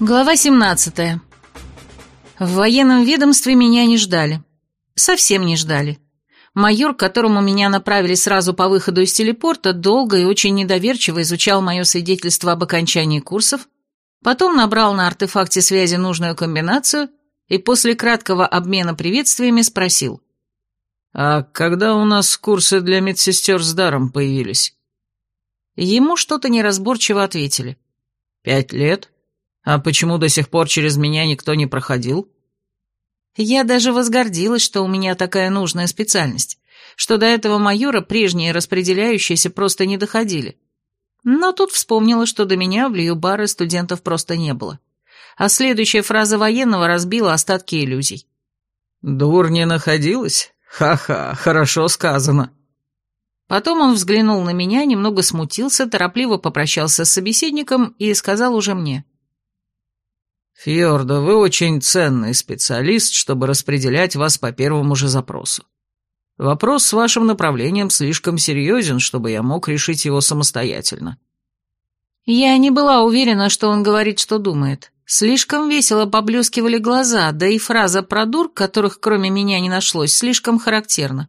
Глава 17. В военном ведомстве меня не ждали. Совсем не ждали. Майор, к которому меня направили сразу по выходу из телепорта, долго и очень недоверчиво изучал мое свидетельство об окончании курсов, потом набрал на артефакте связи нужную комбинацию и после краткого обмена приветствиями спросил. «А когда у нас курсы для медсестер с даром появились?» Ему что-то неразборчиво ответили. «Пять лет? А почему до сих пор через меня никто не проходил?» Я даже возгордилась, что у меня такая нужная специальность, что до этого майора прежние распределяющиеся просто не доходили. Но тут вспомнила, что до меня в Льюбаре студентов просто не было. А следующая фраза военного разбила остатки иллюзий. «Дур не находилась? Ха-ха, хорошо сказано». Потом он взглянул на меня, немного смутился, торопливо попрощался с собеседником и сказал уже мне. «Фьорда, вы очень ценный специалист, чтобы распределять вас по первому же запросу. Вопрос с вашим направлением слишком серьезен, чтобы я мог решить его самостоятельно». Я не была уверена, что он говорит, что думает. Слишком весело поблескивали глаза, да и фраза про дур, которых кроме меня не нашлось, слишком характерна.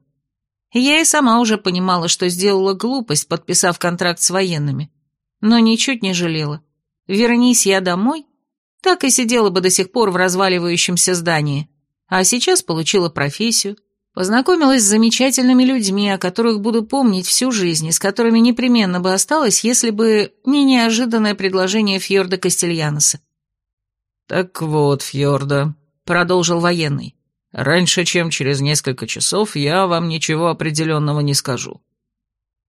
Я и сама уже понимала, что сделала глупость, подписав контракт с военными. Но ничуть не жалела. Вернись я домой, так и сидела бы до сих пор в разваливающемся здании. А сейчас получила профессию, познакомилась с замечательными людьми, о которых буду помнить всю жизнь, и с которыми непременно бы осталась, если бы не неожиданное предложение Фьорда Кастельяноса. «Так вот, Фьорда», — продолжил военный, — «раньше, чем через несколько часов, я вам ничего определенного не скажу».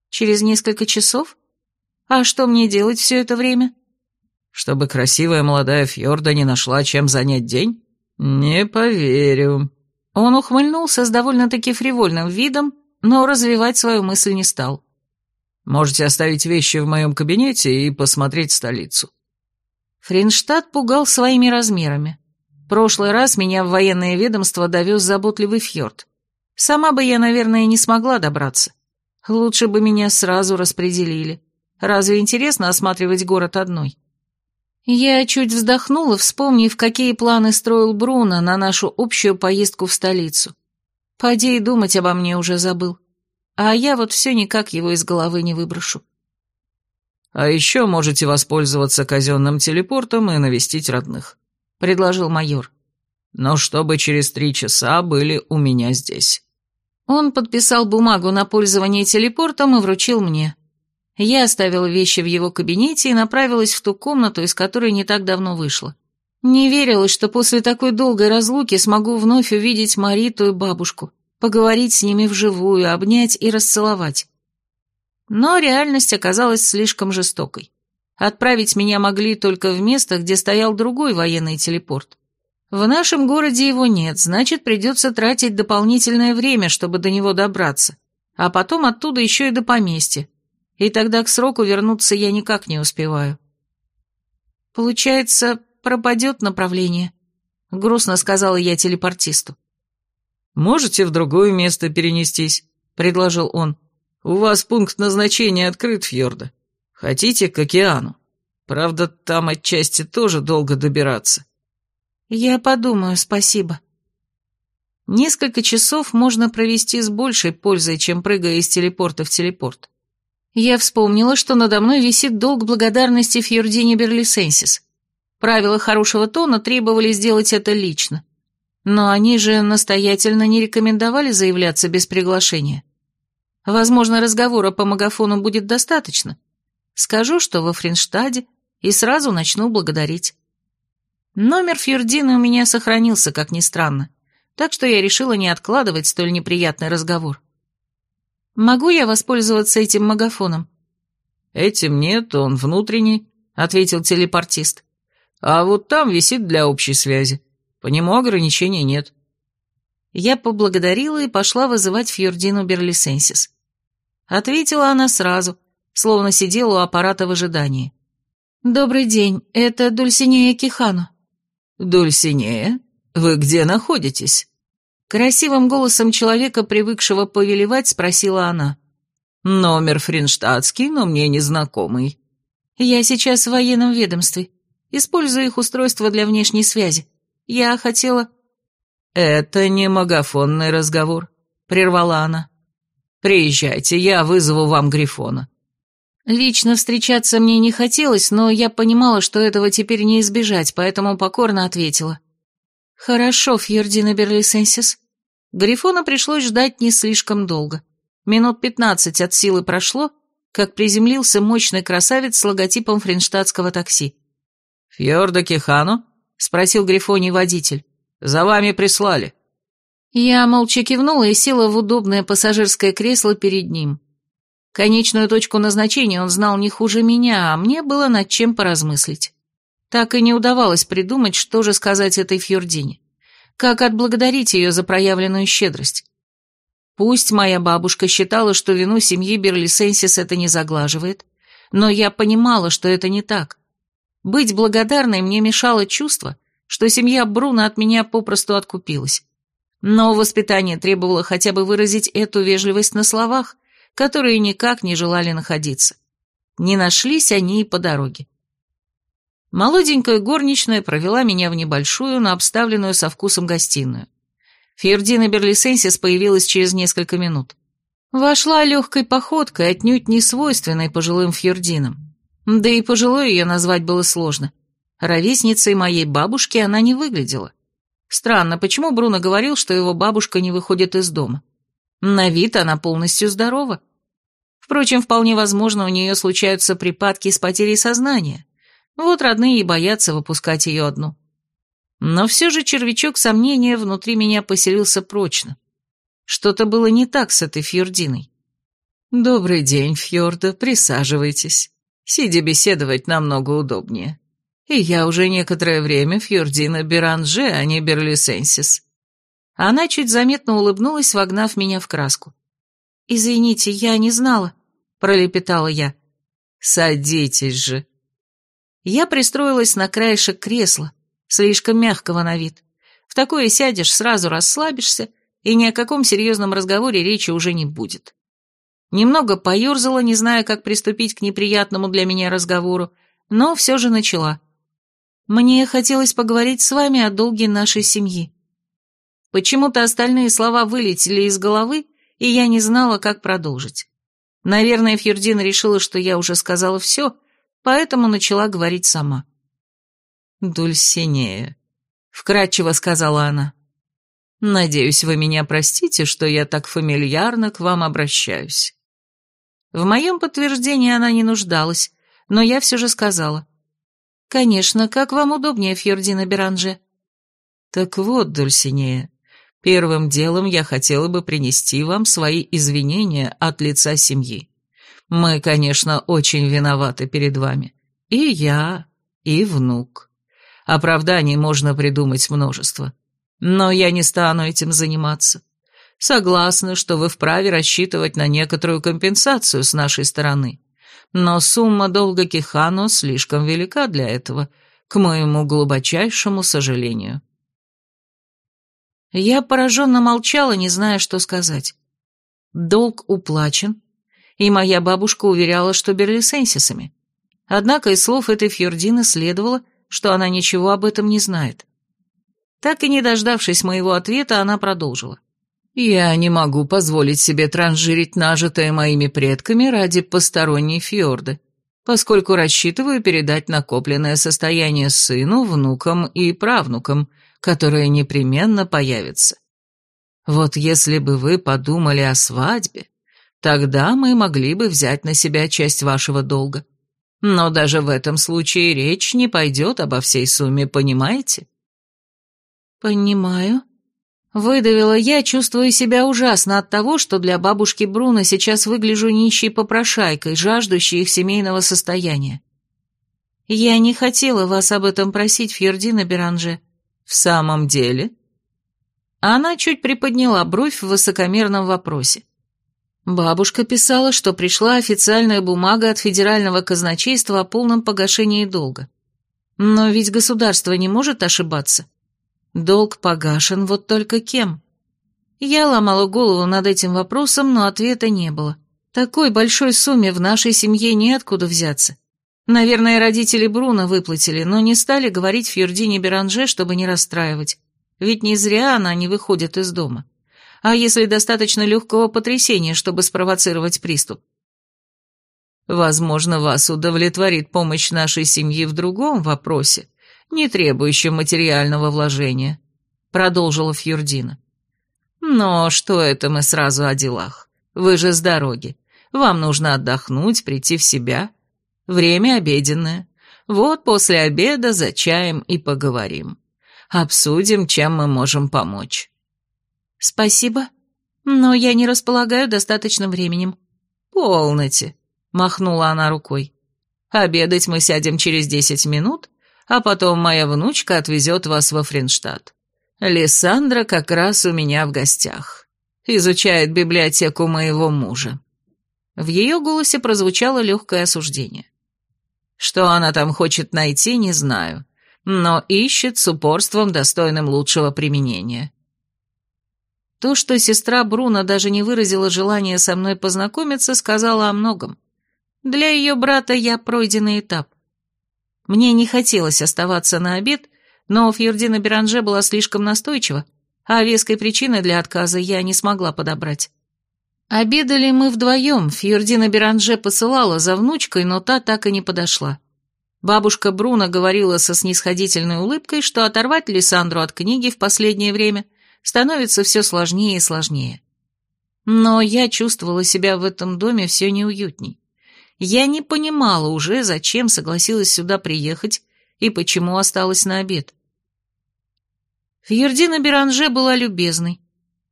«Через несколько часов? А что мне делать все это время?» Чтобы красивая молодая Фьорда не нашла, чем занять день? Не поверю». Он ухмыльнулся с довольно-таки фривольным видом, но развивать свою мысль не стал. «Можете оставить вещи в моем кабинете и посмотреть столицу». Фринштадт пугал своими размерами. Прошлый раз меня в военное ведомство довез заботливый фьорд. Сама бы я, наверное, не смогла добраться. Лучше бы меня сразу распределили. Разве интересно осматривать город одной? Я чуть вздохнула, вспомнив, какие планы строил Бруно на нашу общую поездку в столицу. Поди и думать обо мне уже забыл. А я вот все никак его из головы не выброшу. «А еще можете воспользоваться казенным телепортом и навестить родных», — предложил майор. «Но чтобы через три часа были у меня здесь». Он подписал бумагу на пользование телепортом и вручил мне. Я оставила вещи в его кабинете и направилась в ту комнату, из которой не так давно вышла. Не верилось, что после такой долгой разлуки смогу вновь увидеть Мариту и бабушку, поговорить с ними вживую, обнять и расцеловать. Но реальность оказалась слишком жестокой. Отправить меня могли только в место, где стоял другой военный телепорт. В нашем городе его нет, значит, придется тратить дополнительное время, чтобы до него добраться, а потом оттуда еще и до поместья, и тогда к сроку вернуться я никак не успеваю. Получается, пропадет направление, грустно сказала я телепортисту. «Можете в другое место перенестись», — предложил он. «У вас пункт назначения открыт, Фьорда. Хотите к океану? Правда, там отчасти тоже долго добираться». «Я подумаю, спасибо». Несколько часов можно провести с большей пользой, чем прыгая из телепорта в телепорт. Я вспомнила, что надо мной висит долг благодарности Фьордине Берлисенсис. Правила хорошего тона требовали сделать это лично. Но они же настоятельно не рекомендовали заявляться без приглашения. Возможно, разговора по магафону будет достаточно. Скажу, что во Фринштаде, и сразу начну благодарить. Номер Фьордины у меня сохранился, как ни странно, так что я решила не откладывать столь неприятный разговор. Могу я воспользоваться этим магафоном?» «Этим нет, он внутренний», — ответил телепортист. «А вот там висит для общей связи. По нему ограничений нет». Я поблагодарила и пошла вызывать Фьордину Берлисенсис. Ответила она сразу, словно сидела у аппарата в ожидании. «Добрый день, это Дульсинея Кихану». «Дульсинея? Вы где находитесь?» Красивым голосом человека, привыкшего повелевать, спросила она. «Номер фринштадтский, но мне незнакомый». «Я сейчас в военном ведомстве. Использую их устройство для внешней связи. Я хотела...» «Это не магафонный разговор», — прервала она. «Приезжайте, я вызову вам Грифона». Лично встречаться мне не хотелось, но я понимала, что этого теперь не избежать, поэтому покорно ответила. «Хорошо, Фьердина Берлисенсис». Грифона пришлось ждать не слишком долго. Минут пятнадцать от силы прошло, как приземлился мощный красавец с логотипом френштадтского такси. «Фьорда Кихану?» — спросил Грифоний водитель. «За вами прислали». Я молча кивнула и села в удобное пассажирское кресло перед ним. Конечную точку назначения он знал не хуже меня, а мне было над чем поразмыслить. Так и не удавалось придумать, что же сказать этой Фьордине. Как отблагодарить ее за проявленную щедрость. Пусть моя бабушка считала, что вину семьи Берлисенсис это не заглаживает, но я понимала, что это не так. Быть благодарной мне мешало чувство, что семья Бруна от меня попросту откупилась. Но воспитание требовало хотя бы выразить эту вежливость на словах, которые никак не желали находиться. Не нашлись они и по дороге. Молоденькая горничная провела меня в небольшую, но обставленную со вкусом гостиную. Фердина Берлисенсис появилась через несколько минут. Вошла легкой походкой, отнюдь не свойственной пожилым фьординам. Да и пожилой ее назвать было сложно. Ровесницей моей бабушки она не выглядела. Странно, почему Бруно говорил, что его бабушка не выходит из дома? На вид она полностью здорова. Впрочем, вполне возможно, у нее случаются припадки с потерей сознания. Вот родные и боятся выпускать ее одну. Но все же червячок сомнения внутри меня поселился прочно. Что-то было не так с этой Фьординой. «Добрый день, Фьорда, присаживайтесь. Сидя беседовать намного удобнее. И я уже некоторое время Фьордина Беранже, а не Берлисенсис». Она чуть заметно улыбнулась, вогнав меня в краску. «Извините, я не знала», — пролепетала я. «Садитесь же». Я пристроилась на краешек кресла, слишком мягкого на вид. В такое сядешь, сразу расслабишься, и ни о каком серьезном разговоре речи уже не будет. Немного поерзала, не зная, как приступить к неприятному для меня разговору, но все же начала. Мне хотелось поговорить с вами о долге нашей семьи. Почему-то остальные слова вылетели из головы, и я не знала, как продолжить. Наверное, Фьюрдина решила, что я уже сказала все, поэтому начала говорить сама. «Дульсинея», — вкратчиво сказала она. «Надеюсь, вы меня простите, что я так фамильярно к вам обращаюсь». В моем подтверждении она не нуждалась, но я все же сказала. «Конечно, как вам удобнее, Фьордина Беранже?» «Так вот, Дульсинея, первым делом я хотела бы принести вам свои извинения от лица семьи. Мы, конечно, очень виноваты перед вами. И я, и внук». Оправданий можно придумать множество. Но я не стану этим заниматься. Согласна, что вы вправе рассчитывать на некоторую компенсацию с нашей стороны. Но сумма долга Кихану слишком велика для этого, к моему глубочайшему сожалению. Я пораженно молчала, не зная, что сказать. Долг уплачен, и моя бабушка уверяла, что берлисенсисами. Однако из слов этой Фьордины следовало, что она ничего об этом не знает. Так и не дождавшись моего ответа, она продолжила. «Я не могу позволить себе транжирить нажитое моими предками ради посторонней фьорды, поскольку рассчитываю передать накопленное состояние сыну, внукам и правнукам, которые непременно появятся. Вот если бы вы подумали о свадьбе, тогда мы могли бы взять на себя часть вашего долга. Но даже в этом случае речь не пойдет обо всей сумме, понимаете? Понимаю. Выдавила я, чувствуя себя ужасно от того, что для бабушки Бруно сейчас выгляжу нищей попрошайкой, жаждущей их семейного состояния. Я не хотела вас об этом просить, Фьердина Беранже. В самом деле? Она чуть приподняла бровь в высокомерном вопросе. Бабушка писала, что пришла официальная бумага от федерального казначейства о полном погашении долга. Но ведь государство не может ошибаться. Долг погашен, вот только кем? Я ломала голову над этим вопросом, но ответа не было. Такой большой сумме в нашей семье неоткуда взяться. Наверное, родители Бруно выплатили, но не стали говорить Фьюрдине Беранже, чтобы не расстраивать. Ведь не зря она не выходит из дома. А если достаточно легкого потрясения, чтобы спровоцировать приступ? Возможно, вас удовлетворит помощь нашей семьи в другом вопросе, не требующем материального вложения, продолжила Фьюрдина. Но что это мы сразу о делах? Вы же с дороги. Вам нужно отдохнуть, прийти в себя. Время обеденное. Вот после обеда за чаем и поговорим. Обсудим, чем мы можем помочь. Спасибо, но я не располагаю достаточным временем. Полноте, махнула она рукой. Обедать мы сядем через десять минут, а потом моя внучка отвезет вас во Фринштадт. Лиссандра как раз у меня в гостях. Изучает библиотеку моего мужа. В ее голосе прозвучало легкое осуждение. Что она там хочет найти, не знаю, но ищет с упорством, достойным лучшего применения. То, что сестра Бруно даже не выразила желания со мной познакомиться, сказала о многом. Для ее брата я пройденный этап. Мне не хотелось оставаться на обед, но Фьердина Беранже была слишком настойчива, а веской причины для отказа я не смогла подобрать. Обедали мы вдвоем, Фьердина Беранже посылала за внучкой, но та так и не подошла. Бабушка Бруно говорила со снисходительной улыбкой, что оторвать Лиссандру от книги в последнее время становится все сложнее и сложнее. Но я чувствовала себя в этом доме все неуютней. Я не понимала уже, зачем согласилась сюда приехать и почему осталась на обед. Фьердина Беранже была любезной,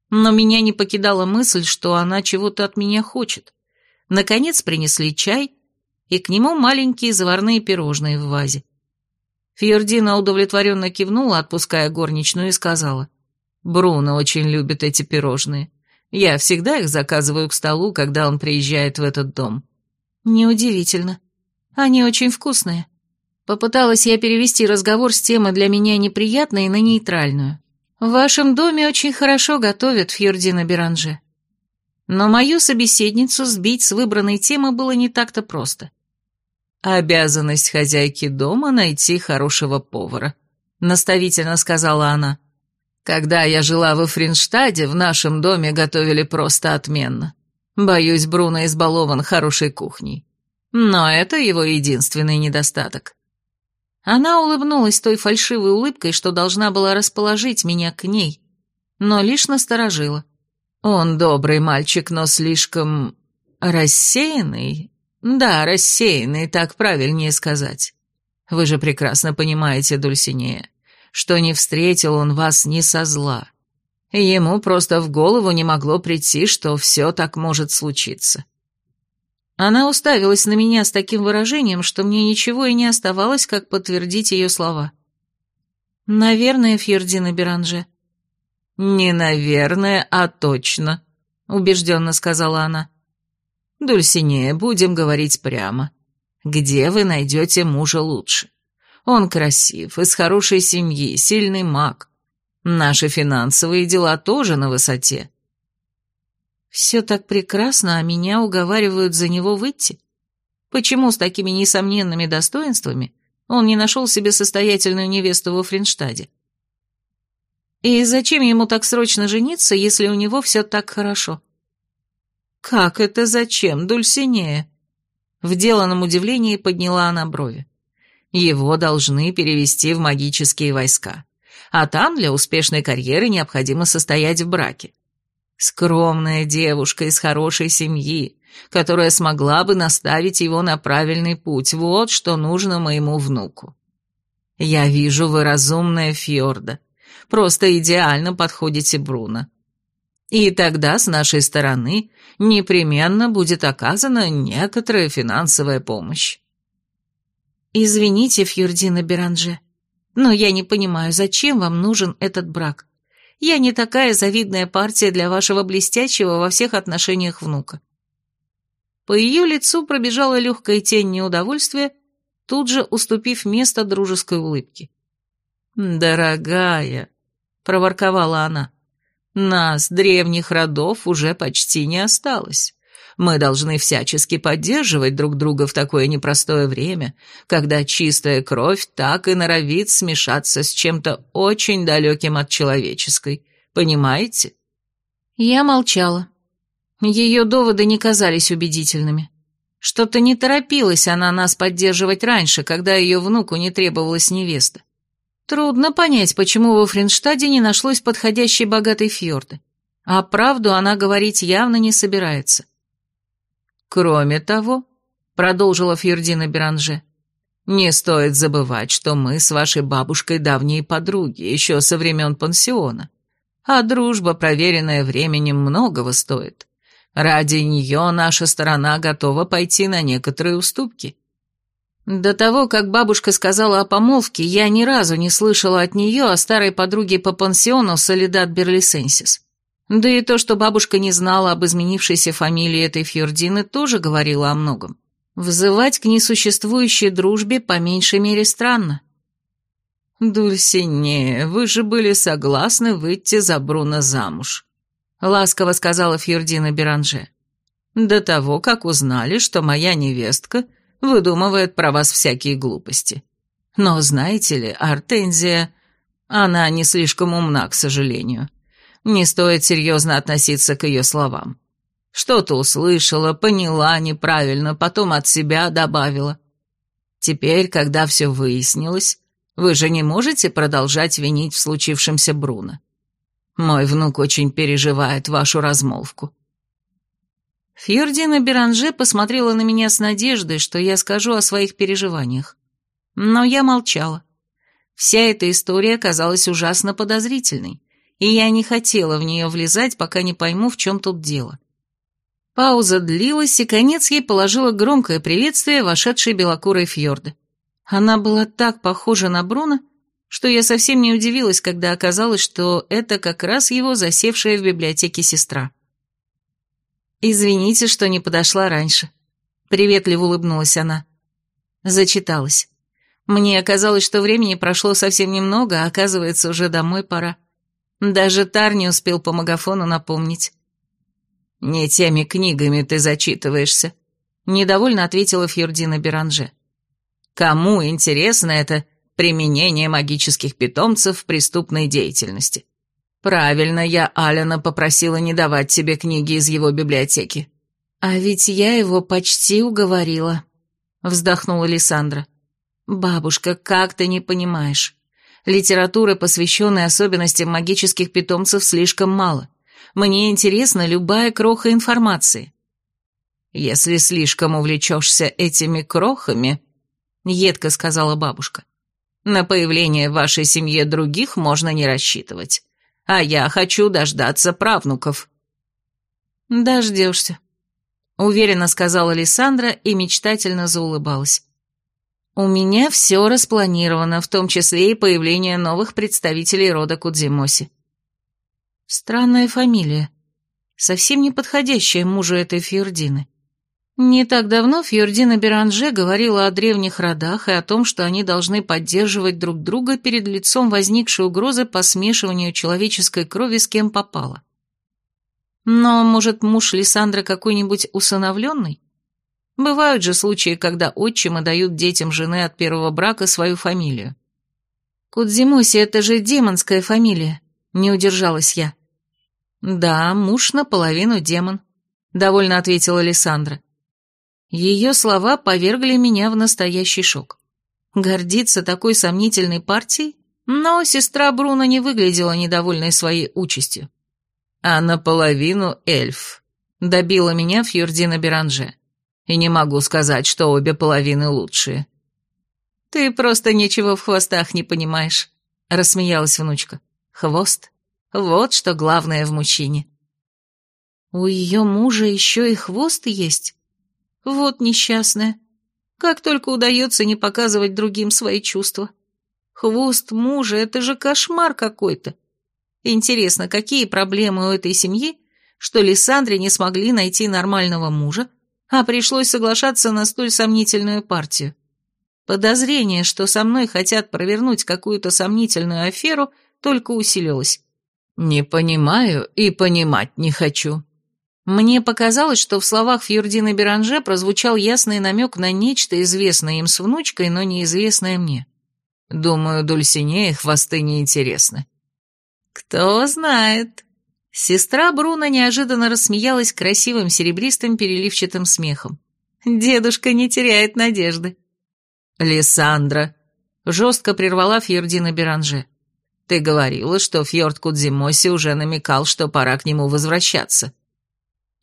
но меня не покидала мысль, что она чего-то от меня хочет. Наконец принесли чай, и к нему маленькие заварные пирожные в вазе. Фьердина удовлетворенно кивнула, отпуская горничную, и сказала, «Бруно очень любит эти пирожные. Я всегда их заказываю к столу, когда он приезжает в этот дом». «Неудивительно. Они очень вкусные». Попыталась я перевести разговор с темы для меня неприятной на нейтральную. «В вашем доме очень хорошо готовят, Фьюрдина Беранже». Но мою собеседницу сбить с выбранной темы было не так-то просто. «Обязанность хозяйки дома найти хорошего повара», — наставительно сказала она. «Когда я жила во Фринштаде, в нашем доме готовили просто отменно. Боюсь, Бруно избалован хорошей кухней. Но это его единственный недостаток. Она улыбнулась той фальшивой улыбкой, что должна была расположить меня к ней, но лишь насторожила. Он добрый мальчик, но слишком... рассеянный? Да, рассеянный, так правильнее сказать. Вы же прекрасно понимаете, Дульсинея, что не встретил он вас ни со зла. Ему просто в голову не могло прийти, что все так может случиться. Она уставилась на меня с таким выражением, что мне ничего и не оставалось, как подтвердить ее слова. «Наверное, Фьердина Беранже». «Не наверное, а точно», — убежденно сказала она. «Дульсинея, будем говорить прямо. Где вы найдете мужа лучше? Он красив, из хорошей семьи, сильный маг. Наши финансовые дела тоже на высоте. Все так прекрасно, а меня уговаривают за него выйти. Почему с такими несомненными достоинствами он не нашел себе состоятельную невесту во Фринштаде? И зачем ему так срочно жениться, если у него все так хорошо? Как это зачем, Дульсинея? В деланном удивлении подняла она брови. Его должны перевести в магические войска а там для успешной карьеры необходимо состоять в браке. Скромная девушка из хорошей семьи, которая смогла бы наставить его на правильный путь, вот что нужно моему внуку. Я вижу, вы разумная Фьорда, просто идеально подходите Бруно. И тогда с нашей стороны непременно будет оказана некоторая финансовая помощь. «Извините, Фьюрдина Беранже, но я не понимаю, зачем вам нужен этот брак? Я не такая завидная партия для вашего блестящего во всех отношениях внука. По ее лицу пробежала легкая тень неудовольствия, тут же уступив место дружеской улыбке. «Дорогая», — проворковала она, — «нас, древних родов, уже почти не осталось. Мы должны всячески поддерживать друг друга в такое непростое время, когда чистая кровь так и норовит смешаться с чем-то очень далеким от человеческой. Понимаете? Я молчала. Ее доводы не казались убедительными. Что-то не торопилась она нас поддерживать раньше, когда ее внуку не требовалась невеста. Трудно понять, почему во Фринштаде не нашлось подходящей богатой фьорды. А правду она говорить явно не собирается. Кроме того, продолжила Фьюрдина Беранже, не стоит забывать, что мы с вашей бабушкой давние подруги, еще со времен пансиона. А дружба, проверенная временем, многого стоит. Ради нее наша сторона готова пойти на некоторые уступки. До того, как бабушка сказала о помолвке, я ни разу не слышала от нее о старой подруге по пансиону Солидат Берлисенсис. Да и то, что бабушка не знала об изменившейся фамилии этой Фьордины, тоже говорило о многом. Взывать к несуществующей дружбе по меньшей мере странно. «Дульсине, вы же были согласны выйти за Бруно замуж», — ласково сказала Фьордина Беранже. «До того, как узнали, что моя невестка выдумывает про вас всякие глупости. Но знаете ли, Артензия, она не слишком умна, к сожалению. Не стоит серьезно относиться к ее словам. Что-то услышала, поняла неправильно, потом от себя добавила. Теперь, когда все выяснилось, вы же не можете продолжать винить в случившемся Бруно. Мой внук очень переживает вашу размолвку. Фьордина Беранже посмотрела на меня с надеждой, что я скажу о своих переживаниях. Но я молчала. Вся эта история казалась ужасно подозрительной и я не хотела в нее влезать, пока не пойму, в чем тут дело. Пауза длилась, и конец ей положила громкое приветствие вошедшей белокурой фьорды. Она была так похожа на Бруно, что я совсем не удивилась, когда оказалось, что это как раз его засевшая в библиотеке сестра. «Извините, что не подошла раньше», — приветливо улыбнулась она. Зачиталась. Мне оказалось, что времени прошло совсем немного, а оказывается, уже домой пора. Даже Тар не успел по магафону напомнить. «Не теми книгами ты зачитываешься», — недовольно ответила Фьордина Беранже. «Кому интересно это применение магических питомцев в преступной деятельности?» «Правильно, я Алена попросила не давать тебе книги из его библиотеки». «А ведь я его почти уговорила», — вздохнула Лиссандра. «Бабушка, как ты не понимаешь? Литературы, посвященной особенностям магических питомцев, слишком мало. Мне интересна любая кроха информации. Если слишком увлечешься этими крохами, едко сказала бабушка, на появление в вашей семье других можно не рассчитывать. А я хочу дождаться правнуков. Дождешься, уверенно сказала Лиссандра и мечтательно заулыбалась. У меня все распланировано, в том числе и появление новых представителей рода Кудзимоси. Странная фамилия. Совсем не подходящая мужу этой Фьордины. Не так давно Фьордина Беранже говорила о древних родах и о том, что они должны поддерживать друг друга перед лицом возникшей угрозы по смешиванию человеческой крови с кем попало. Но, может, муж Лиссандра какой-нибудь усыновленный? Бывают же случаи, когда отчимы дают детям жены от первого брака свою фамилию. Кудзимуси — это же демонская фамилия, не удержалась я. Да, муж наполовину демон, довольно ответила Александра. Ее слова повергли меня в настоящий шок. Гордиться такой сомнительной партией? Но сестра Бруно не выглядела недовольной своей участью. А наполовину эльф, добила меня Фьюрдина Беранже и не могу сказать, что обе половины лучшие». «Ты просто ничего в хвостах не понимаешь», — рассмеялась внучка. «Хвост? Вот что главное в мужчине». «У ее мужа еще и хвост есть? Вот несчастная. Как только удается не показывать другим свои чувства. Хвост мужа — это же кошмар какой-то. Интересно, какие проблемы у этой семьи, что Лиссандре не смогли найти нормального мужа, а пришлось соглашаться на столь сомнительную партию. Подозрение, что со мной хотят провернуть какую-то сомнительную аферу, только усилилось. «Не понимаю и понимать не хочу». Мне показалось, что в словах Фьюрдины Беранже прозвучал ясный намек на нечто, известное им с внучкой, но неизвестное мне. Думаю, Дульсинее хвосты неинтересны. Кто знает. Сестра Бруно неожиданно рассмеялась красивым серебристым переливчатым смехом. Дедушка не теряет надежды. Лиссандра, жестко прервала Фьордина Беранже. Ты говорила, что Фьорд Кудзимоси уже намекал, что пора к нему возвращаться.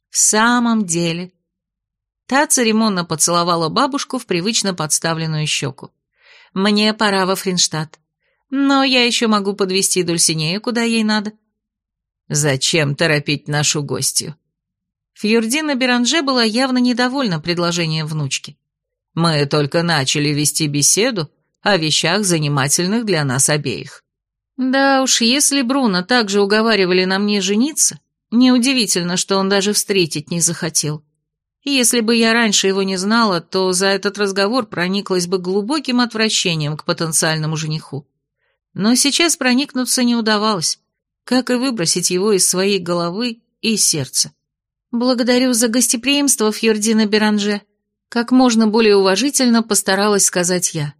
В самом деле. Та церемонно поцеловала бабушку в привычно подставленную щеку. Мне пора во Фринштадт. Но я еще могу подвести Дульсинею, куда ей надо. Зачем торопить нашу гостью? Фьюрдина Беранже была явно недовольна предложением внучки. Мы только начали вести беседу о вещах, занимательных для нас обеих. Да уж, если Бруно также уговаривали на мне жениться, неудивительно, что он даже встретить не захотел. Если бы я раньше его не знала, то за этот разговор прониклась бы глубоким отвращением к потенциальному жениху. Но сейчас проникнуться не удавалось, как и выбросить его из своей головы и сердца. «Благодарю за гостеприимство, Фьордина Беранже», как можно более уважительно постаралась сказать я.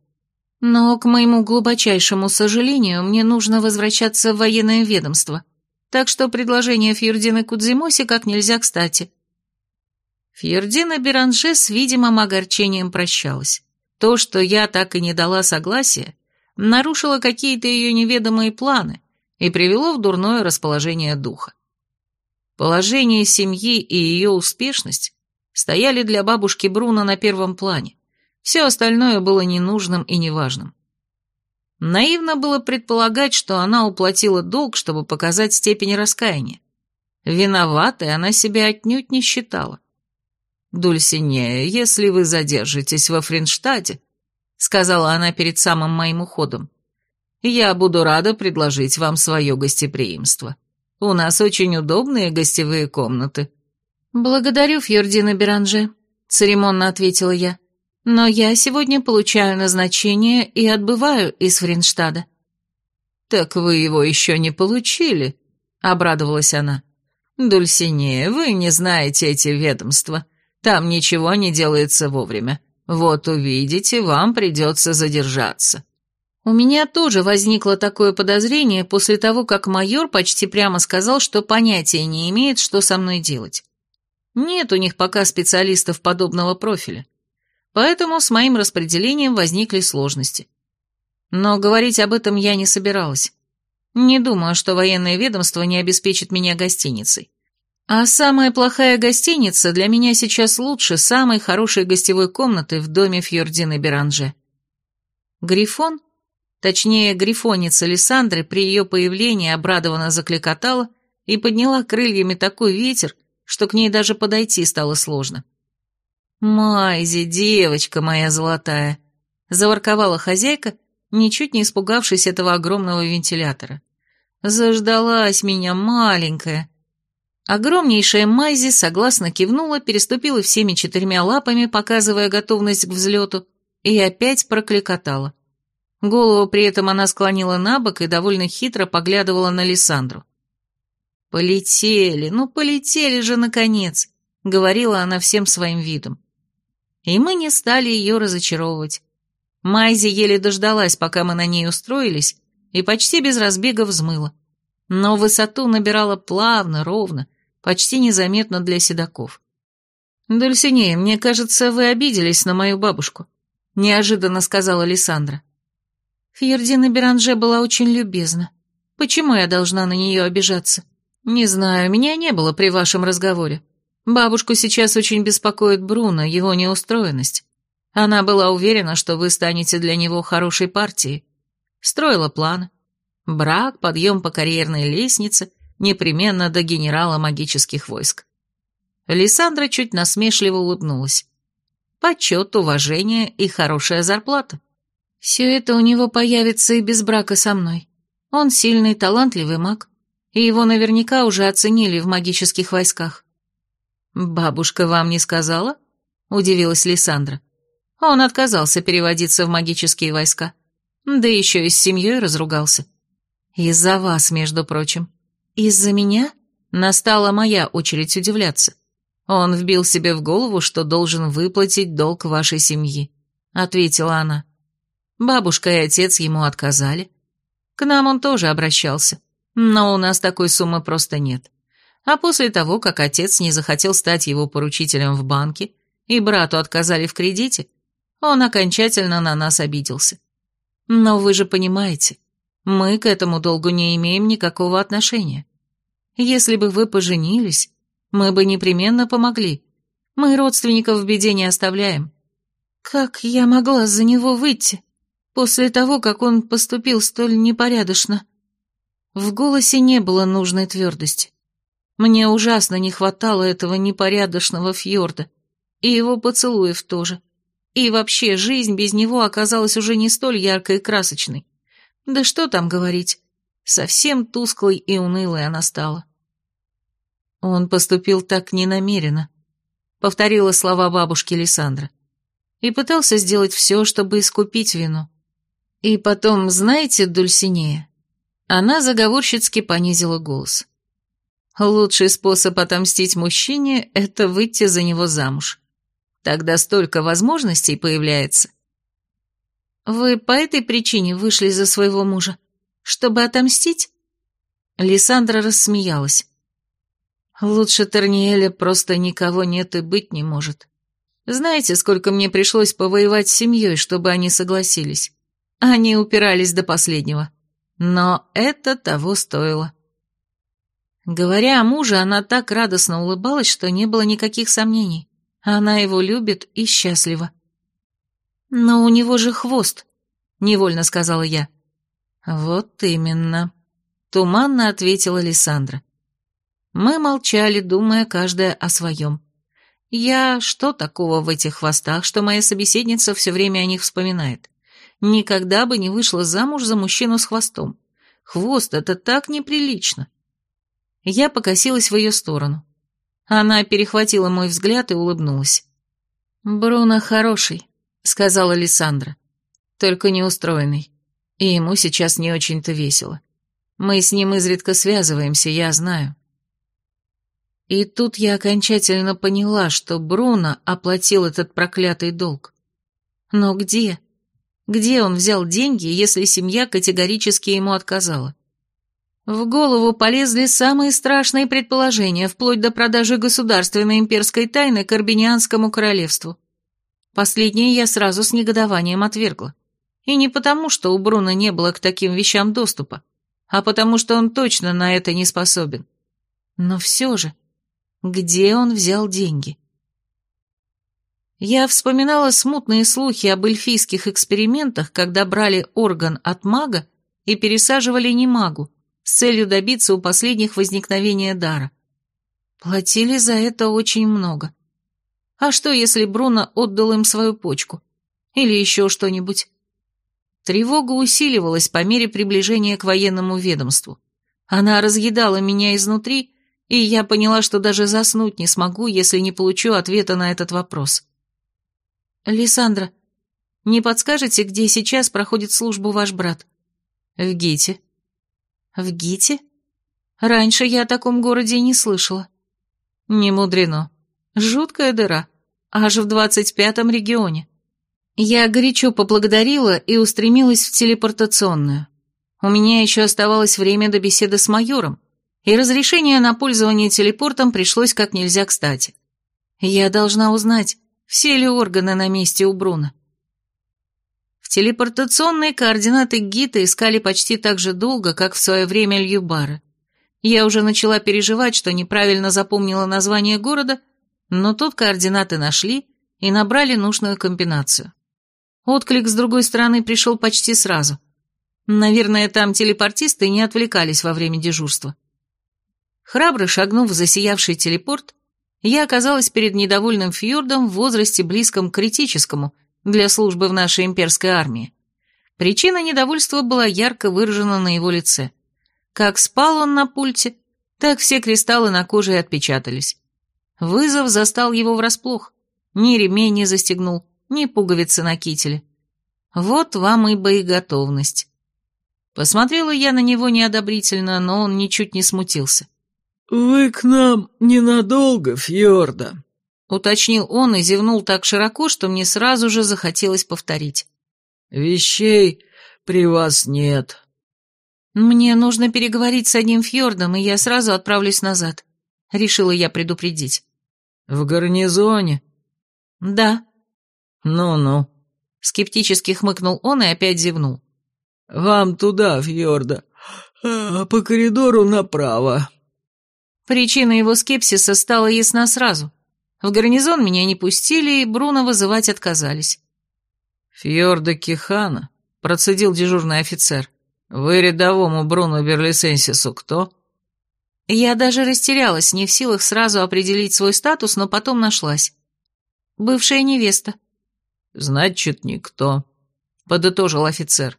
Но, к моему глубочайшему сожалению, мне нужно возвращаться в военное ведомство, так что предложение Фьердины Кудзимоси как нельзя кстати. Фьердина Беранже с видимым огорчением прощалась. То, что я так и не дала согласия, нарушило какие-то ее неведомые планы и привело в дурное расположение духа. Положение семьи и ее успешность стояли для бабушки Бруно на первом плане, все остальное было ненужным и неважным. Наивно было предполагать, что она уплатила долг, чтобы показать степень раскаяния. Виноватой она себя отнюдь не считала. «Дульсинея, если вы задержитесь во Фринштадте», — сказала она перед самым моим уходом, — «я буду рада предложить вам свое гостеприимство. У нас очень удобные гостевые комнаты». «Благодарю, Фьордина Беранже», — церемонно ответила я. «Но я сегодня получаю назначение и отбываю из Фринштада». «Так вы его еще не получили», — обрадовалась она. «Дульсинея, вы не знаете эти ведомства. Там ничего не делается вовремя. Вот увидите, вам придется задержаться». У меня тоже возникло такое подозрение после того, как майор почти прямо сказал, что понятия не имеет, что со мной делать. Нет у них пока специалистов подобного профиля. Поэтому с моим распределением возникли сложности. Но говорить об этом я не собиралась. Не думаю, что военное ведомство не обеспечит меня гостиницей. А самая плохая гостиница для меня сейчас лучше самой хорошей гостевой комнаты в доме Фьордины Беранже. Грифон, точнее, грифоница Лиссандры, при ее появлении обрадованно закликотала и подняла крыльями такой ветер, что к ней даже подойти стало сложно. «Майзи, девочка моя золотая!» — заворковала хозяйка, ничуть не испугавшись этого огромного вентилятора. «Заждалась меня, маленькая!» Огромнейшая Майзи согласно кивнула, переступила всеми четырьмя лапами, показывая готовность к взлету, и опять прокликотала. Голову при этом она склонила на бок и довольно хитро поглядывала на Лиссандру. «Полетели, ну полетели же, наконец!» — говорила она всем своим видом. И мы не стали ее разочаровывать. Майзи еле дождалась, пока мы на ней устроились, и почти без разбега взмыла. Но высоту набирала плавно, ровно, почти незаметно для седаков. «Дульсинея, мне кажется, вы обиделись на мою бабушку», — неожиданно сказала Лиссандра. Фьердина Беранже была очень любезна. Почему я должна на нее обижаться? «Не знаю, меня не было при вашем разговоре. Бабушку сейчас очень беспокоит Бруно, его неустроенность. Она была уверена, что вы станете для него хорошей партией. Строила планы. Брак, подъем по карьерной лестнице, непременно до генерала магических войск. Лиссандра чуть насмешливо улыбнулась. Почет, уважение и хорошая зарплата. Все это у него появится и без брака со мной. Он сильный, талантливый маг и его наверняка уже оценили в магических войсках. «Бабушка вам не сказала?» — удивилась Лиссандра. Он отказался переводиться в магические войска. Да еще и с семьей разругался. Из-за вас, между прочим. Из-за меня? Настала моя очередь удивляться. Он вбил себе в голову, что должен выплатить долг вашей семьи, ответила она. Бабушка и отец ему отказали. К нам он тоже обращался, но у нас такой суммы просто нет. А после того, как отец не захотел стать его поручителем в банке, и брату отказали в кредите, он окончательно на нас обиделся. Но вы же понимаете, мы к этому долгу не имеем никакого отношения. Если бы вы поженились, мы бы непременно помогли. Мы родственников в беде не оставляем. Как я могла за него выйти, после того, как он поступил столь непорядочно? В голосе не было нужной твердости. Мне ужасно не хватало этого непорядочного фьорда, и его поцелуев тоже. И вообще, жизнь без него оказалась уже не столь яркой и красочной. Да что там говорить, совсем тусклой и унылой она стала. Он поступил так ненамеренно, повторила слова бабушки Лиссандра, и пытался сделать все, чтобы искупить вину. И потом, знаете, Дульсинея, она заговорщицки понизила голос. Лучший способ отомстить мужчине — это выйти за него замуж. Тогда столько возможностей появляется. Вы по этой причине вышли за своего мужа? Чтобы отомстить? Лиссандра рассмеялась. Лучше Терниэля просто никого нет и быть не может. Знаете, сколько мне пришлось повоевать с семьей, чтобы они согласились? Они упирались до последнего. Но это того стоило. Говоря о муже, она так радостно улыбалась, что не было никаких сомнений. Она его любит и счастлива. «Но у него же хвост», — невольно сказала я. «Вот именно», — туманно ответила Лиссандра. Мы молчали, думая каждая о своем. Я, что такого в этих хвостах, что моя собеседница все время о них вспоминает? Никогда бы не вышла замуж за мужчину с хвостом. Хвост — это так неприлично. Я покосилась в ее сторону. Она перехватила мой взгляд и улыбнулась. «Бруно хороший», — сказала Лиссандра. «Только неустроенный. И ему сейчас не очень-то весело. Мы с ним изредка связываемся, я знаю». И тут я окончательно поняла, что Бруно оплатил этот проклятый долг. Но где? Где он взял деньги, если семья категорически ему отказала? В голову полезли самые страшные предположения, вплоть до продажи государственной имперской тайны Карбинианскому королевству. Последнее я сразу с негодованием отвергла. И не потому, что у Бруно не было к таким вещам доступа, а потому, что он точно на это не способен. Но все же, где он взял деньги? Я вспоминала смутные слухи об эльфийских экспериментах, когда брали орган от мага и пересаживали не магу, с целью добиться у последних возникновения дара. Платили за это очень много. А что, если Бруно отдал им свою почку? Или еще что-нибудь? Тревога усиливалась по мере приближения к военному ведомству. Она разъедала меня изнутри, и я поняла, что даже заснуть не смогу, если не получу ответа на этот вопрос. «Лиссандра, не подскажете, где сейчас проходит службу ваш брат?» «В Гите», в Гите? Раньше я о таком городе и не слышала. Не мудрено. Жуткая дыра. Аж в двадцать пятом регионе. Я горячо поблагодарила и устремилась в телепортационную. У меня еще оставалось время до беседы с майором, и разрешение на пользование телепортом пришлось как нельзя кстати. Я должна узнать, все ли органы на месте у Бруна. Телепортационные координаты Гита искали почти так же долго, как в свое время Льюбара. Я уже начала переживать, что неправильно запомнила название города, но тут координаты нашли и набрали нужную комбинацию. Отклик с другой стороны пришел почти сразу. Наверное, там телепортисты не отвлекались во время дежурства. Храбро шагнув в засиявший телепорт, я оказалась перед недовольным фьордом в возрасте близком к критическому, для службы в нашей имперской армии. Причина недовольства была ярко выражена на его лице. Как спал он на пульте, так все кристаллы на коже и отпечатались. Вызов застал его врасплох. Ни ремень не застегнул, ни пуговицы на кителе. Вот вам и боеготовность. Посмотрела я на него неодобрительно, но он ничуть не смутился. «Вы к нам ненадолго, Фьорда», — уточнил он и зевнул так широко, что мне сразу же захотелось повторить. «Вещей при вас нет». «Мне нужно переговорить с одним Фьордом, и я сразу отправлюсь назад», — решила я предупредить. «В гарнизоне?» «Да». «Ну-ну», — скептически хмыкнул он и опять зевнул. «Вам туда, Фьорда, а по коридору направо». Причина его скепсиса стала ясна сразу. В гарнизон меня не пустили, и Бруно вызывать отказались. «Фьорда Кихана», — процедил дежурный офицер. «Вы рядовому Бруно Берлисенсису кто?» Я даже растерялась, не в силах сразу определить свой статус, но потом нашлась. Бывшая невеста. «Значит, никто», — подытожил офицер.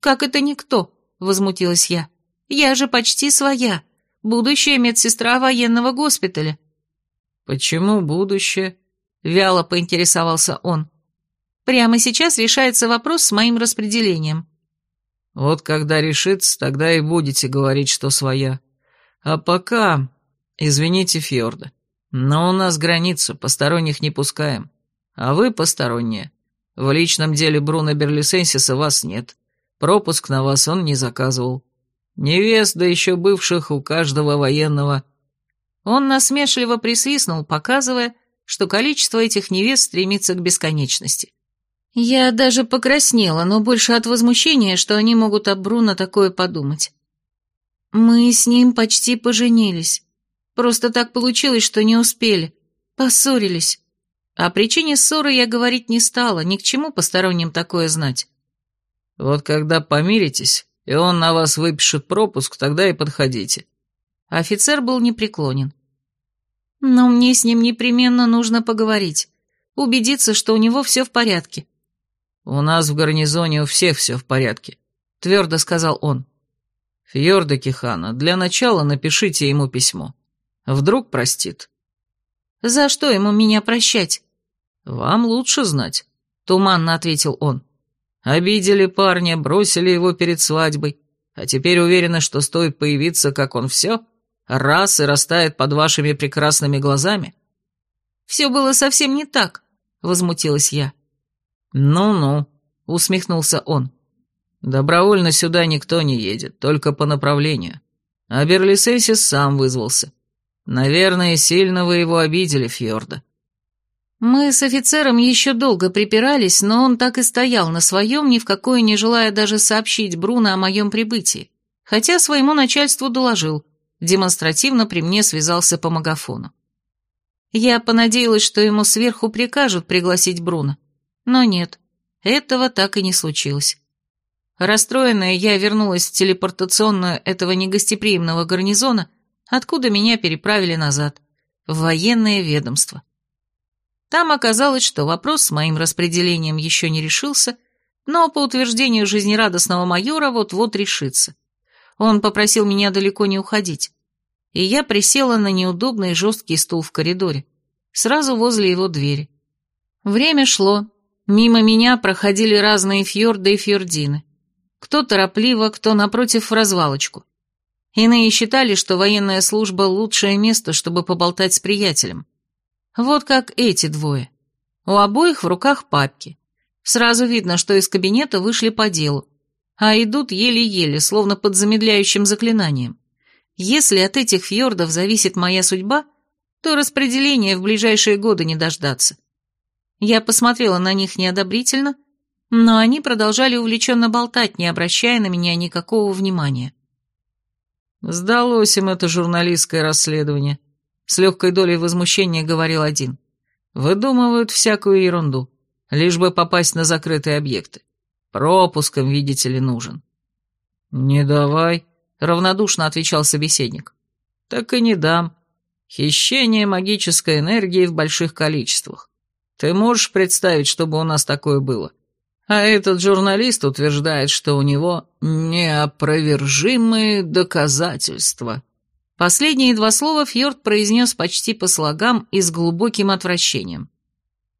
«Как это никто?» — возмутилась я. «Я же почти своя будущая медсестра военного госпиталя». «Почему будущее?» — вяло поинтересовался он. «Прямо сейчас решается вопрос с моим распределением». «Вот когда решится, тогда и будете говорить, что своя. А пока... Извините, Фьорда, но у нас граница, посторонних не пускаем. А вы посторонние. В личном деле Бруно Берлисенсиса вас нет. Пропуск на вас он не заказывал. Невест, да еще бывших у каждого военного. Он насмешливо присвистнул, показывая, что количество этих невест стремится к бесконечности. Я даже покраснела, но больше от возмущения, что они могут об Бруно такое подумать. Мы с ним почти поженились. Просто так получилось, что не успели. Поссорились. О причине ссоры я говорить не стала, ни к чему посторонним такое знать. Вот когда помиритесь, и он на вас выпишет пропуск, тогда и подходите». Офицер был непреклонен. «Но мне с ним непременно нужно поговорить, убедиться, что у него все в порядке». «У нас в гарнизоне у всех все в порядке», — твердо сказал он. «Фьорда Кихана, для начала напишите ему письмо. Вдруг простит». «За что ему меня прощать?» «Вам лучше знать», — туманно ответил он. Обидели парня, бросили его перед свадьбой, а теперь уверены, что стоит появиться, как он все, раз и растает под вашими прекрасными глазами? Все было совсем не так, возмутилась я. Ну-ну, усмехнулся он. Добровольно сюда никто не едет, только по направлению. А Берлисенсис сам вызвался. Наверное, сильно вы его обидели, Фьорда. Мы с офицером еще долго припирались, но он так и стоял на своем, ни в какое не желая даже сообщить Бруно о моем прибытии, хотя своему начальству доложил, демонстративно при мне связался по магафону. Я понадеялась, что ему сверху прикажут пригласить Бруно, но нет, этого так и не случилось. Расстроенная, я вернулась в телепортационную этого негостеприимного гарнизона, откуда меня переправили назад, в военное ведомство. Там оказалось, что вопрос с моим распределением еще не решился, но по утверждению жизнерадостного майора вот-вот решится. Он попросил меня далеко не уходить, и я присела на неудобный жесткий стул в коридоре, сразу возле его двери. Время шло, мимо меня проходили разные фьорды и фьордины. Кто торопливо, кто напротив в развалочку. Иные считали, что военная служба – лучшее место, чтобы поболтать с приятелем. Вот как эти двое. У обоих в руках папки. Сразу видно, что из кабинета вышли по делу, а идут еле-еле, словно под замедляющим заклинанием. Если от этих фьордов зависит моя судьба, то распределения в ближайшие годы не дождаться. Я посмотрела на них неодобрительно, но они продолжали увлеченно болтать, не обращая на меня никакого внимания. «Сдалось им это журналистское расследование», с легкой долей возмущения говорил один. Выдумывают всякую ерунду, лишь бы попасть на закрытые объекты. Пропуском, видите ли, нужен. Не давай, равнодушно отвечал собеседник. Так и не дам. Хищение магической энергии в больших количествах. Ты можешь представить, чтобы у нас такое было? А этот журналист утверждает, что у него неопровержимые доказательства. Последние два слова Фьорд произнес почти по слогам и с глубоким отвращением.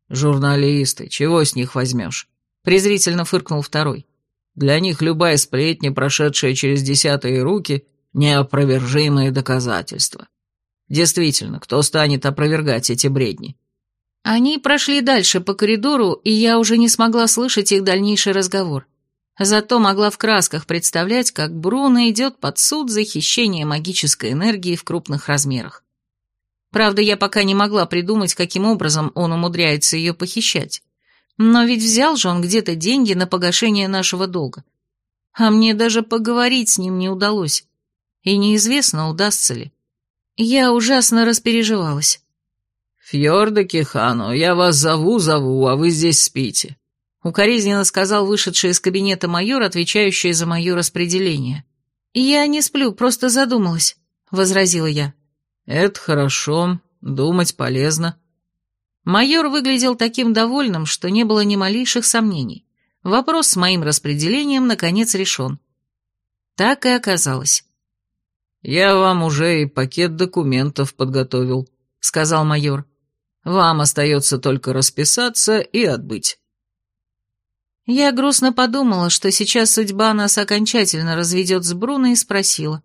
«Журналисты, чего с них возьмешь?» — презрительно фыркнул второй. «Для них любая сплетня, прошедшая через десятые руки, неопровержимые доказательства. Действительно, кто станет опровергать эти бредни? Они прошли дальше по коридору, и я уже не смогла слышать их дальнейший разговор. Зато могла в красках представлять, как Бруно идет под суд за хищение магической энергии в крупных размерах. Правда, я пока не могла придумать, каким образом он умудряется ее похищать. Но ведь взял же он где-то деньги на погашение нашего долга. А мне даже поговорить с ним не удалось. И неизвестно, удастся ли. Я ужасно распереживалась. «Фьорда Кихану, я вас зову-зову, а вы здесь спите», — укоризненно сказал вышедший из кабинета майор, отвечающий за мое распределение. «Я не сплю, просто задумалась», — возразила я. «Это хорошо, думать полезно». Майор выглядел таким довольным, что не было ни малейших сомнений. Вопрос с моим распределением, наконец, решен. Так и оказалось. «Я вам уже и пакет документов подготовил», — сказал майор. Вам остается только расписаться и отбыть». Я грустно подумала, что сейчас судьба нас окончательно разведет с Бруно и спросила.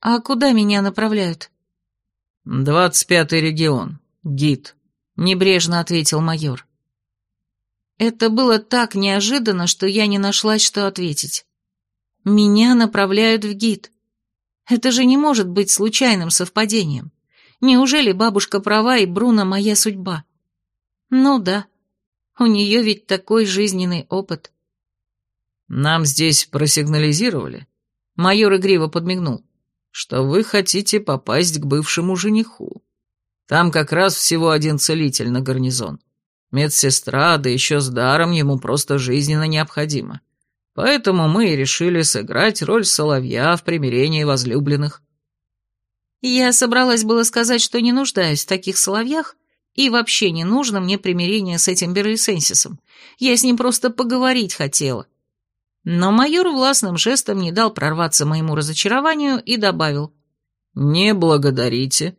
«А куда меня направляют?» «Двадцать пятый регион. Гид», — небрежно ответил майор. Это было так неожиданно, что я не нашлась, что ответить. «Меня направляют в гид. Это же не может быть случайным совпадением. Неужели бабушка права и Бруно моя судьба? Ну да, у нее ведь такой жизненный опыт. Нам здесь просигнализировали. Майор игриво подмигнул, что вы хотите попасть к бывшему жениху. Там как раз всего один целитель на гарнизон. Медсестра, да еще с даром, ему просто жизненно необходимо. Поэтому мы и решили сыграть роль соловья в примирении возлюбленных. Я собралась было сказать, что не нуждаюсь в таких соловьях, и вообще не нужно мне примирение с этим Берлисенсисом. Я с ним просто поговорить хотела. Но майор властным жестом не дал прорваться моему разочарованию и добавил. «Не благодарите.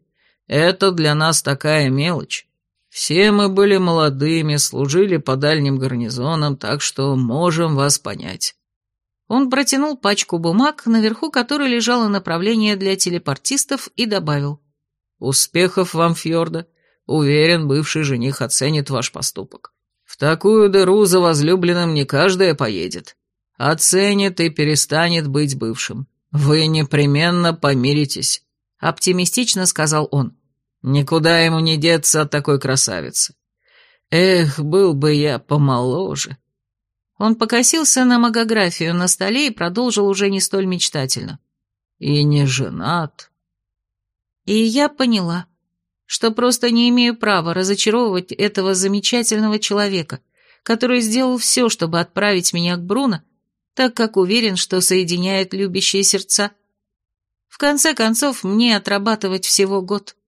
Это для нас такая мелочь. Все мы были молодыми, служили по дальним гарнизонам, так что можем вас понять. Он протянул пачку бумаг, наверху которой лежало направление для телепортистов, и добавил. «Успехов вам, Фьорда. Уверен, бывший жених оценит ваш поступок. В такую дыру за возлюбленным не каждая поедет. Оценит и перестанет быть бывшим. Вы непременно помиритесь», — оптимистично сказал он. «Никуда ему не деться от такой красавицы. Эх, был бы я помоложе». Он покосился на магографию на столе и продолжил уже не столь мечтательно. «И не женат». И я поняла, что просто не имею права разочаровывать этого замечательного человека, который сделал все, чтобы отправить меня к Бруно, так как уверен, что соединяет любящие сердца. В конце концов, мне отрабатывать всего год.